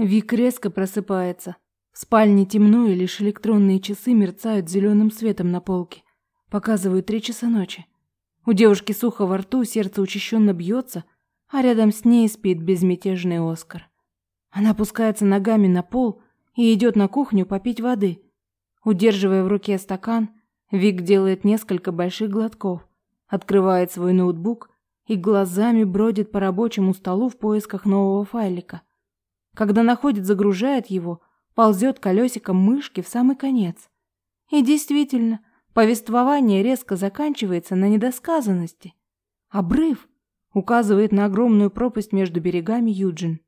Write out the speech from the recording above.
Вик резко просыпается. В спальне темно, и лишь электронные часы мерцают зеленым светом на полке. Показывают три часа ночи. У девушки сухо во рту, сердце учащенно бьется, а рядом с ней спит безмятежный Оскар. Она опускается ногами на пол и идет на кухню попить воды. Удерживая в руке стакан, Вик делает несколько больших глотков, открывает свой ноутбук и глазами бродит по рабочему столу в поисках нового файлика. Когда находит, загружает его, ползет колесиком мышки в самый конец. И действительно, повествование резко заканчивается на недосказанности. Обрыв указывает на огромную пропасть между берегами Юджин.